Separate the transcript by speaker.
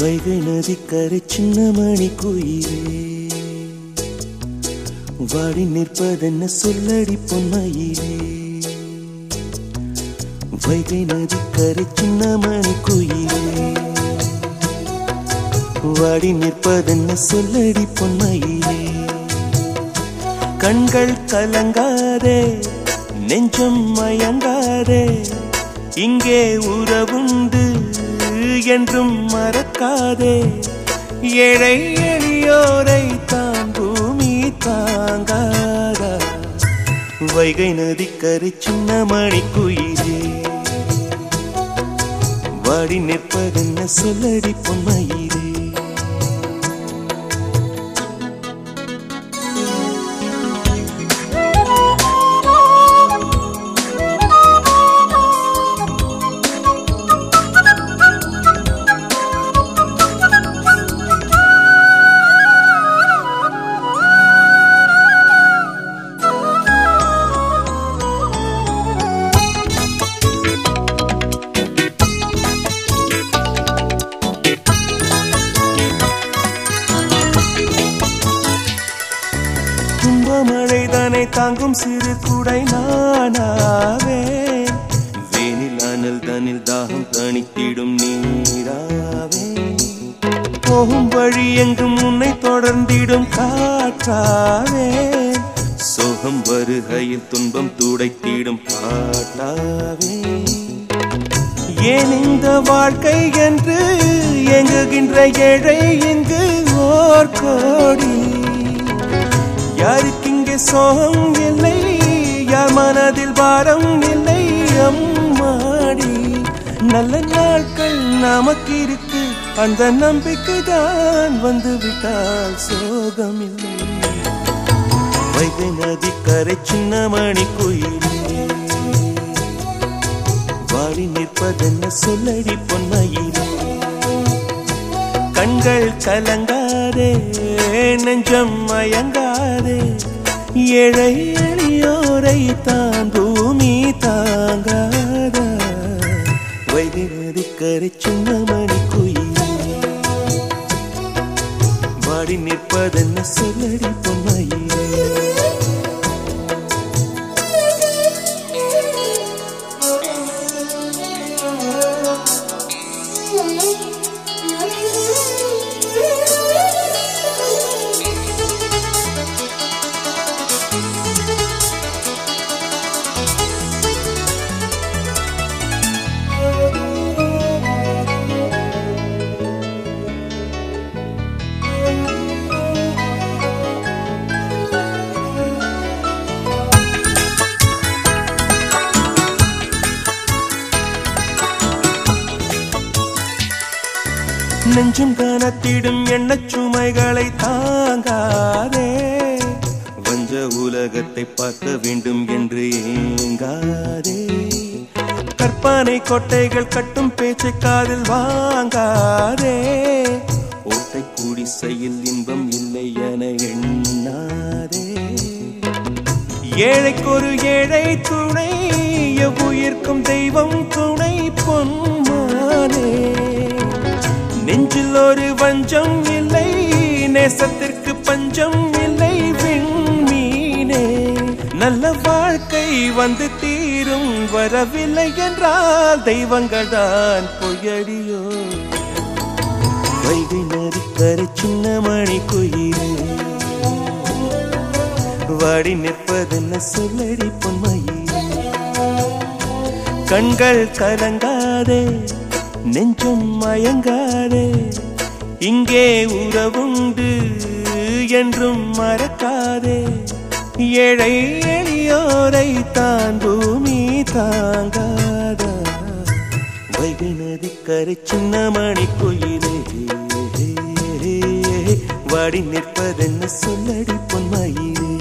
Speaker 1: வைகை நதிக்கரை சின்ன மணி குயிலே. வாடி நிற்பதென்ன சொல்லடி பொன்மையிலே. வைகை நதிக்கரை சின்ன மணி குயிலே. வாடி நிற்பதென்ன சொல்லடி பொன்மையிலே. கண்கள் கலங்காதே நெஞ்சம் மயங்காதே இங்கே உறவுண்டு என்றும் மறக்காதே. ஏழை எளியோரை தான் பூமி தாங்காதா. வைகை நதிக்கரை சின்ன மணி குயிலே. வாடி நிற்பதென்ன சொல்லடி பொன்மையிலே. துன்பமழை தானே தாங்கும் சிறு குடை நானாவே. வேனில் அனல் தனில் தாகம் தணித்திடும் நீராவே. போகும் வழி எங்கும் உன்னை தொடர்ந்திடும் காற்றாவே. சோகம் வருகையில் துன்பம் துடைத்திடும் பாட்டாவே ஏன் இந்த வாழ்க்கை என்று எங்குகின்ற ஏழை இங்கு ஓர் கோடி. யாருக்கு சோகம் இல்லை யார் மனதில் பாரம் இல்லை அம்மாடி. நல்ல நாட்கள் நமக்கு இருக்கு அந்த நம்பிக்கை தான் வந்து விட்டால் சோகம் இல்லை வைகை நதி கரை சின்ன மணி குயிலே வாடி நிற்பதென்ன சொல்லடி பொன்னையிலே கண்கள் கலங்காதே நெஞ்சம் மயங்காதே ஏழை எளியோரை தான் பூமி தாங்காத. வைகை நதிக்கரை சின்ன மணி குயிலே. வாடி நிற்பதென்ன சொல்லடி பொன்னையே நெஞ்சும் கனத்திடும் எண்ணச் சுமைகளை தாங்காதே. வஞ்ச உலகத்தை பார்க்க வேண்டும் என்று ஏங்காதே. கற்பனை கொட்டைகள் கட்டும் பேச்சை காதில் வாங்காதே. ஓட்டை குடிசையில் இன்பம் இல்லை என எண்ணாதே. ஏழைக்கு ஒரு ஏழை துணை எவ்வுயிர்க்கும் தெய்வம் துணை பொன்மானே. நெஞ்சில் ஒரு வஞ்சம் இல்லை நேசத்திற்கு பஞ்சம் இல்லை. விண்மீனே நல்ல வாழ்க்கை வந்து தீரும். வரவில்லை என்றால் தெய்வங்கள் தான் பொய்யடியோ. வைகை நதிக்கரை சின்ன மணி குயிலே. வாடி நிற்பதென்ன சொல்லடி பொன்மையே கண்கள் கலங்காதே. நெஞ்சம் மயங்காதே. இங்கே உறவுண்டு என்றும் மறக்காதே. ஏழை எளியோரை தான் பூமி தாங்காதா. வைகை நதிக்கரை சின்ன மணி குயிலே. வாடி நிற்பதென்ன சொல்லடி பொன்மயிலே.